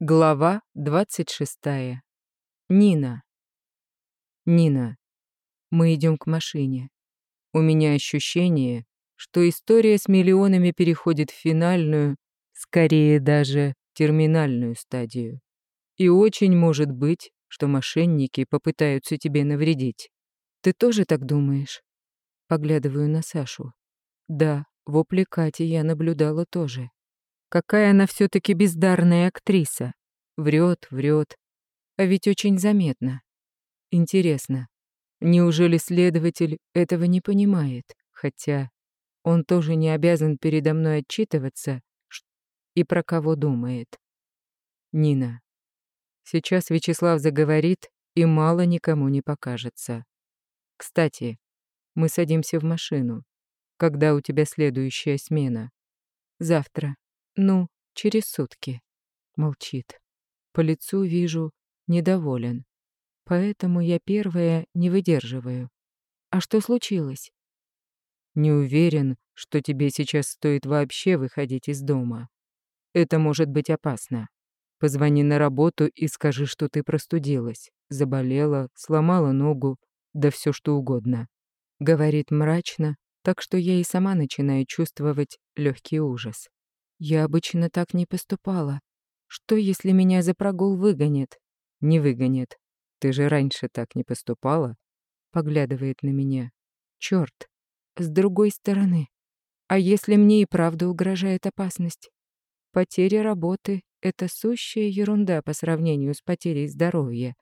Глава 26. Нина. Нина. Мы идем к машине. У меня ощущение, что история с миллионами переходит в финальную, скорее даже терминальную стадию. И очень может быть, что мошенники попытаются тебе навредить. Ты тоже так думаешь? Поглядываю на Сашу. Да, в Кати я наблюдала тоже. Какая она все таки бездарная актриса. Врет, врет. А ведь очень заметно. Интересно, неужели следователь этого не понимает? Хотя он тоже не обязан передо мной отчитываться и про кого думает. Нина. Сейчас Вячеслав заговорит, и мало никому не покажется. Кстати, мы садимся в машину. Когда у тебя следующая смена? Завтра. Ну, через сутки. Молчит. По лицу вижу, недоволен. Поэтому я первая не выдерживаю. А что случилось? Не уверен, что тебе сейчас стоит вообще выходить из дома. Это может быть опасно. Позвони на работу и скажи, что ты простудилась, заболела, сломала ногу, да все что угодно. Говорит мрачно, так что я и сама начинаю чувствовать легкий ужас. Я обычно так не поступала. Что, если меня за прогул выгонят? Не выгонят. Ты же раньше так не поступала? Поглядывает на меня. Черт. С другой стороны. А если мне и правда угрожает опасность? Потеря работы — это сущая ерунда по сравнению с потерей здоровья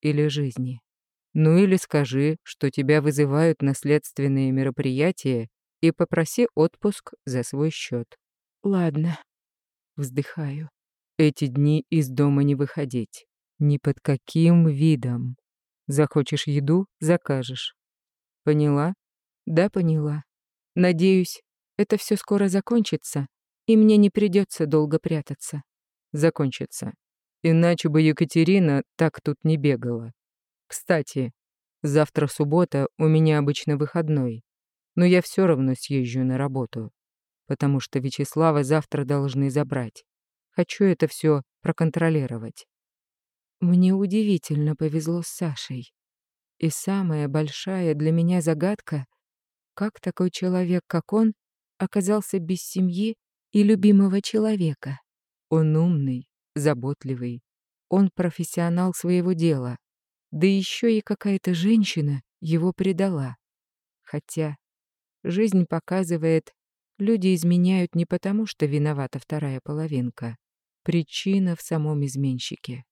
или жизни. Ну или скажи, что тебя вызывают на следственные мероприятия и попроси отпуск за свой счет. Ладно. Вздыхаю. Эти дни из дома не выходить. Ни под каким видом. Захочешь еду — закажешь. Поняла? Да, поняла. Надеюсь, это все скоро закончится, и мне не придется долго прятаться. Закончится. Иначе бы Екатерина так тут не бегала. Кстати, завтра суббота, у меня обычно выходной, но я все равно съезжу на работу потому что Вячеслава завтра должны забрать. Хочу это все проконтролировать. Мне удивительно повезло с Сашей. И самая большая для меня загадка, как такой человек, как он, оказался без семьи и любимого человека. Он умный, заботливый, он профессионал своего дела, да еще и какая-то женщина его предала. Хотя жизнь показывает, Люди изменяют не потому, что виновата вторая половинка. Причина в самом изменщике.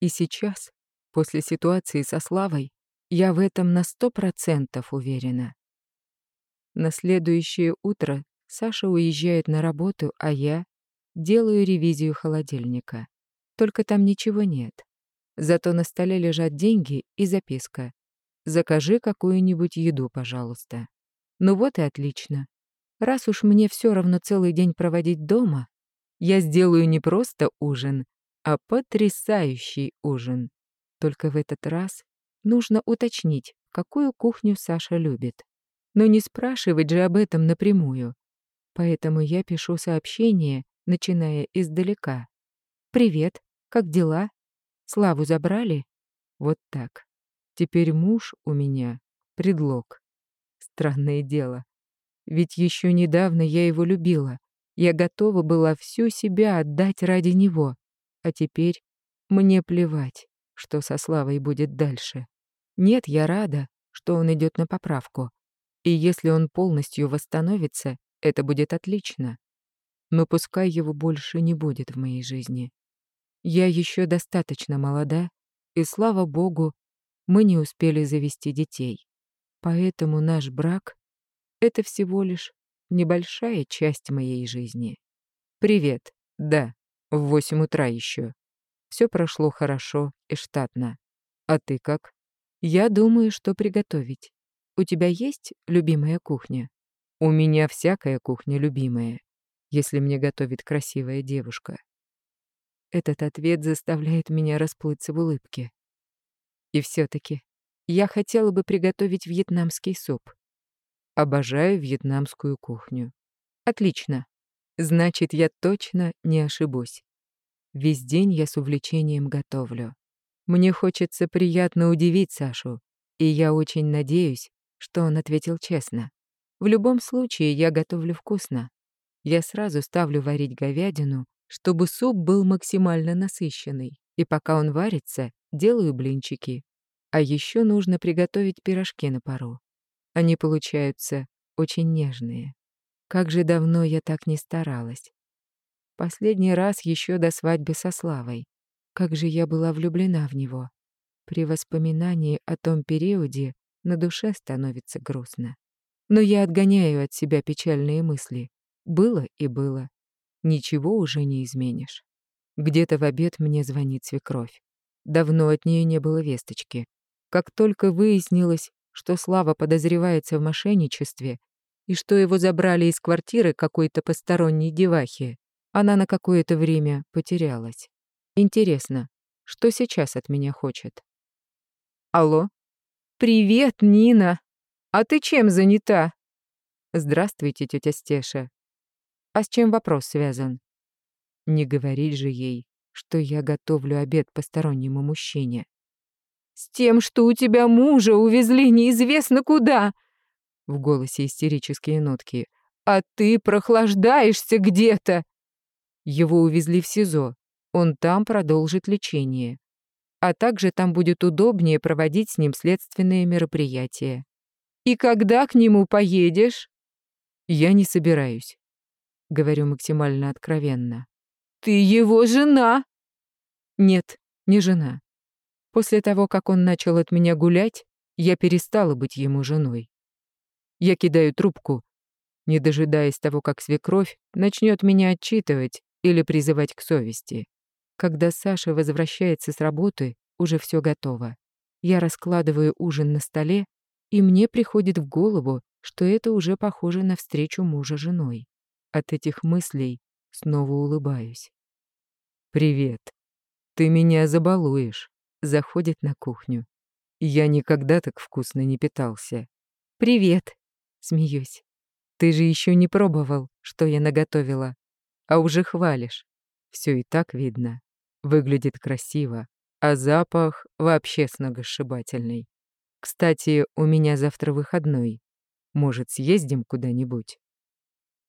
И сейчас, после ситуации со Славой, я в этом на сто процентов уверена. На следующее утро Саша уезжает на работу, а я делаю ревизию холодильника. Только там ничего нет. Зато на столе лежат деньги и записка. «Закажи какую-нибудь еду, пожалуйста». Ну вот и отлично. Раз уж мне все равно целый день проводить дома, я сделаю не просто ужин, а потрясающий ужин. Только в этот раз нужно уточнить, какую кухню Саша любит. Но не спрашивать же об этом напрямую. Поэтому я пишу сообщение, начиная издалека. «Привет, как дела? Славу забрали?» Вот так. Теперь муж у меня — предлог. Странное дело. Ведь еще недавно я его любила. Я готова была всю себя отдать ради него. А теперь мне плевать, что со Славой будет дальше. Нет, я рада, что он идет на поправку. И если он полностью восстановится, это будет отлично. Но пускай его больше не будет в моей жизни. Я еще достаточно молода, и, слава богу, мы не успели завести детей. Поэтому наш брак это всего лишь небольшая часть моей жизни. Привет. Да, в восемь утра еще. Все прошло хорошо и штатно. А ты как? Я думаю, что приготовить. У тебя есть любимая кухня? У меня всякая кухня любимая, если мне готовит красивая девушка. Этот ответ заставляет меня расплыться в улыбке. И все таки я хотела бы приготовить вьетнамский суп. Обожаю вьетнамскую кухню. Отлично. Значит, я точно не ошибусь. Весь день я с увлечением готовлю. Мне хочется приятно удивить Сашу, и я очень надеюсь, что он ответил честно. В любом случае, я готовлю вкусно. Я сразу ставлю варить говядину, чтобы суп был максимально насыщенный. И пока он варится, делаю блинчики. А еще нужно приготовить пирожки на пару. Они получаются очень нежные. Как же давно я так не старалась. Последний раз еще до свадьбы со Славой. Как же я была влюблена в него. При воспоминании о том периоде на душе становится грустно. Но я отгоняю от себя печальные мысли. Было и было. Ничего уже не изменишь. Где-то в обед мне звонит свекровь. Давно от нее не было весточки. Как только выяснилось, что Слава подозревается в мошенничестве и что его забрали из квартиры какой-то посторонней девахи, она на какое-то время потерялась. Интересно, что сейчас от меня хочет? Алло? Привет, Нина! А ты чем занята? Здравствуйте, тетя Стеша. А с чем вопрос связан? Не говорить же ей, что я готовлю обед постороннему мужчине. «С тем, что у тебя мужа увезли неизвестно куда!» В голосе истерические нотки. «А ты прохлаждаешься где-то!» Его увезли в СИЗО. Он там продолжит лечение. А также там будет удобнее проводить с ним следственные мероприятия. «И когда к нему поедешь?» «Я не собираюсь», — говорю максимально откровенно. «Ты его жена!» «Нет, не жена. После того, как он начал от меня гулять, я перестала быть ему женой. Я кидаю трубку, не дожидаясь того, как свекровь начнет меня отчитывать или призывать к совести. Когда Саша возвращается с работы, уже все готово. Я раскладываю ужин на столе, и мне приходит в голову, что это уже похоже на встречу мужа с женой. От этих мыслей снова улыбаюсь. «Привет. Ты меня забалуешь» заходит на кухню. Я никогда так вкусно не питался. «Привет!» — смеюсь. «Ты же еще не пробовал, что я наготовила, а уже хвалишь. Все и так видно. Выглядит красиво, а запах вообще сногсшибательный. Кстати, у меня завтра выходной. Может, съездим куда-нибудь?»